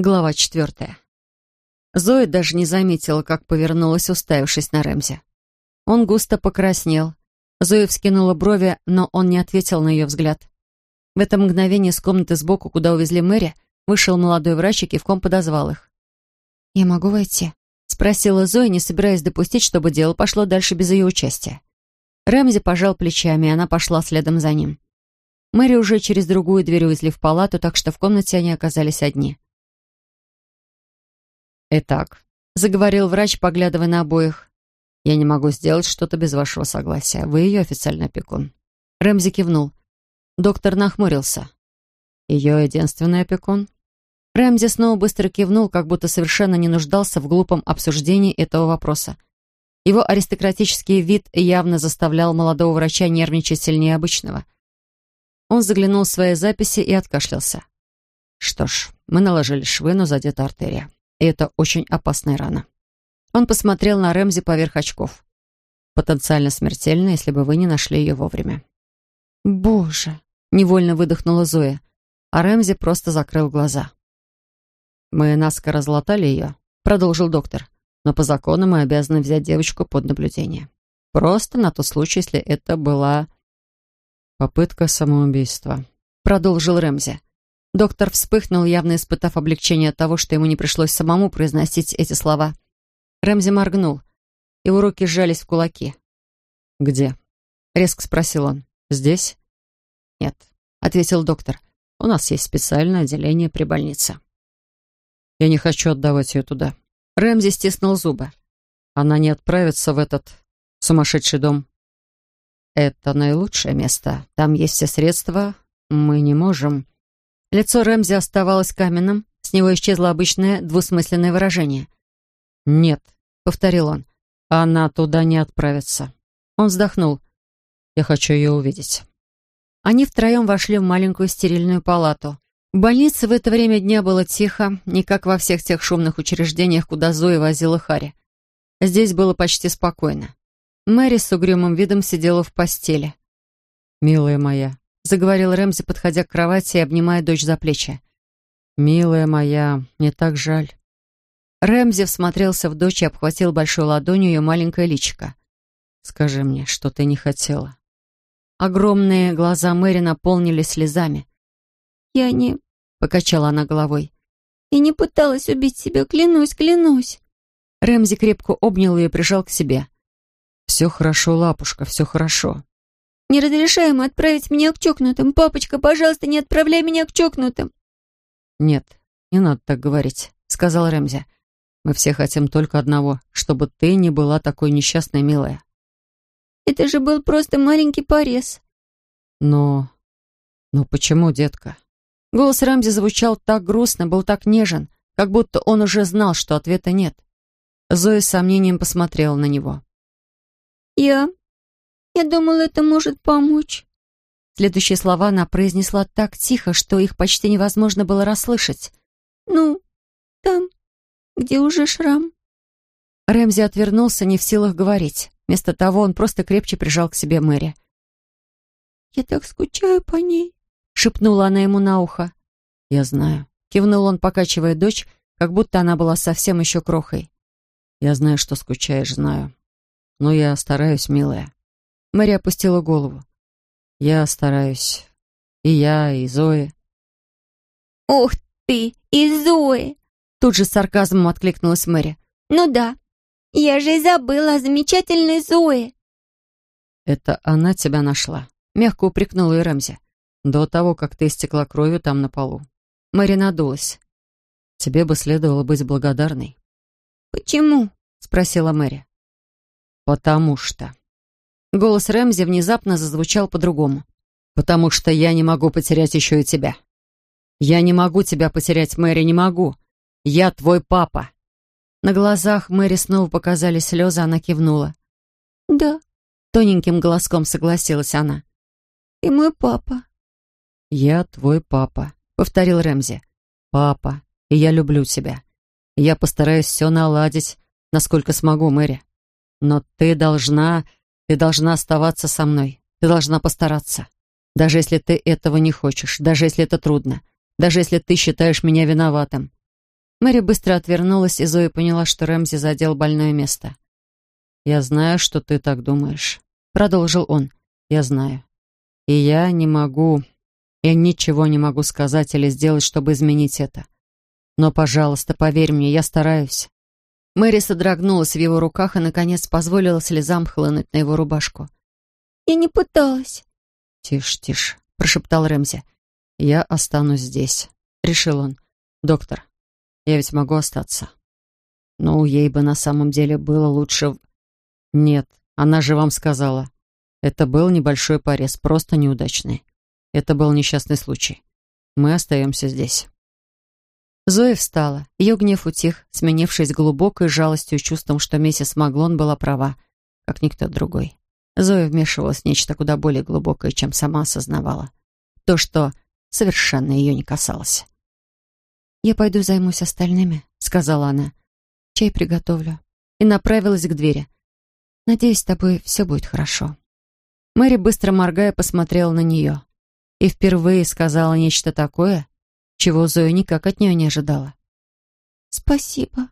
Глава четвертая. Зоя даже не заметила, как повернулась, уставившись на Рэмзи. Он густо покраснел. Зоя вскинула брови, но он не ответил на ее взгляд. В это мгновение из комнаты сбоку, куда увезли Мэри, вышел молодой врач и кивком подозвал их. «Я могу войти?» — спросила Зоя, не собираясь допустить, чтобы дело пошло дальше без ее участия. Рэмзи пожал плечами, и она пошла следом за ним. Мэри уже через другую дверь увезли в палату, так что в комнате они оказались одни. «Итак», — заговорил врач, поглядывая на обоих, «я не могу сделать что-то без вашего согласия. Вы ее официальный опекун». Рэмзи кивнул. Доктор нахмурился. «Ее единственный опекун?» Рэмзи снова быстро кивнул, как будто совершенно не нуждался в глупом обсуждении этого вопроса. Его аристократический вид явно заставлял молодого врача нервничать сильнее обычного. Он заглянул в свои записи и откашлялся. «Что ж, мы наложили швы, но задета артерия. И это очень опасная рана. Он посмотрел на Рэмзи поверх очков. Потенциально смертельно, если бы вы не нашли ее вовремя. «Боже!» — невольно выдохнула Зоя, а Рэмзи просто закрыл глаза. «Мы наскоро разлатали ее», — продолжил доктор, «но по закону мы обязаны взять девочку под наблюдение. Просто на тот случай, если это была попытка самоубийства», — продолжил Рэмзи. Доктор вспыхнул, явно испытав облегчение от того, что ему не пришлось самому произносить эти слова. Рэмзи моргнул. Его руки сжались в кулаки. «Где?» — резко спросил он. «Здесь?» «Нет», — ответил доктор. «У нас есть специальное отделение при больнице». «Я не хочу отдавать ее туда». Рэмзи стиснул зубы. «Она не отправится в этот сумасшедший дом». «Это наилучшее место. Там есть все средства. Мы не можем...» Лицо Рэмзи оставалось каменным, с него исчезло обычное двусмысленное выражение. «Нет», — повторил он, — «она туда не отправится». Он вздохнул. «Я хочу ее увидеть». Они втроем вошли в маленькую стерильную палату. В больнице в это время дня было тихо, не как во всех тех шумных учреждениях, куда Зоя возила Хари. Здесь было почти спокойно. Мэри с угрюмым видом сидела в постели. «Милая моя, заговорил Рэмзи, подходя к кровати и обнимая дочь за плечи. «Милая моя, мне так жаль». Рэмзи всмотрелся в дочь и обхватил большой ладонью ее маленькое личико. «Скажи мне, что ты не хотела?» Огромные глаза Мэри наполнились слезами. «Я не...» — покачала она головой. «Я не пыталась убить себя, клянусь, клянусь». Рэмзи крепко обнял ее и прижал к себе. «Все хорошо, лапушка, все хорошо». Не разрешаем отправить меня к чокнутым. Папочка, пожалуйста, не отправляй меня к чокнутым. Нет, не надо так говорить, сказал Рэмзи. Мы все хотим только одного, чтобы ты не была такой несчастной, милая. Это же был просто маленький порез. Но... Но почему, детка? Голос Рэмзи звучал так грустно, был так нежен, как будто он уже знал, что ответа нет. Зоя с сомнением посмотрела на него. «Я я думала, это может помочь». Следующие слова она произнесла так тихо, что их почти невозможно было расслышать. «Ну, там, где уже шрам». Рэмзи отвернулся, не в силах говорить. Вместо того он просто крепче прижал к себе Мэри. «Я так скучаю по ней», — шепнула она ему на ухо. «Я знаю», — кивнул он, покачивая дочь, как будто она была совсем еще крохой. «Я знаю, что скучаешь, знаю. Но я стараюсь, милая. Мэри опустила голову. «Я стараюсь. И я, и Зои». «Ух ты, и Зои!» Тут же с сарказмом откликнулась Мэри. «Ну да, я же и забыла о замечательной Зое». «Это она тебя нашла», — мягко упрекнула ее Рэмзи. «До того, как ты истекла кровью там на полу». Мэри надулась. «Тебе бы следовало быть благодарной». «Почему?» — спросила Мэри. «Потому что...» Голос Рэмзи внезапно зазвучал по-другому. «Потому что я не могу потерять еще и тебя. Я не могу тебя потерять, Мэри, не могу. Я твой папа». На глазах Мэри снова показались слезы, она кивнула. «Да», — тоненьким голоском согласилась она. «И мой папа». «Я твой папа», — повторил Рэмзи. «Папа, и я люблю тебя. Я постараюсь все наладить, насколько смогу, Мэри. Но ты должна ты должна оставаться со мной. Ты должна постараться. Даже если ты этого не хочешь, даже если это трудно, даже если ты считаешь меня виноватым. Мэри быстро отвернулась, и Зоя поняла, что Рэмзи задел больное место. «Я знаю, что ты так думаешь», — продолжил он. «Я знаю. И я не могу... Я ничего не могу сказать или сделать, чтобы изменить это. Но, пожалуйста, поверь мне, я стараюсь». Мэри содрогнулась в его руках и, наконец, позволила слезам хлынуть на его рубашку. «Я не пыталась». «Тише, тише», — прошептал Рэмзи. «Я останусь здесь», — решил он. «Доктор, я ведь могу остаться». «Ну, ей бы на самом деле было лучше...» «Нет, она же вам сказала. Это был небольшой порез, просто неудачный. Это был несчастный случай. Мы остаемся здесь». Зоя встала. Ее гнев утих, сменившись глубокой жалостью и чувством, что миссис Маглон была права, как никто другой. Зоя вмешивалась в нечто куда более глубокое, чем сама осознавала. То, что совершенно ее не касалось. «Я пойду займусь остальными», — сказала она. «Чай приготовлю». И направилась к двери. «Надеюсь, с тобой все будет хорошо». Мэри, быстро моргая, посмотрела на нее. И впервые сказала нечто такое, чего Зоя никак от нее не ожидала. «Спасибо»,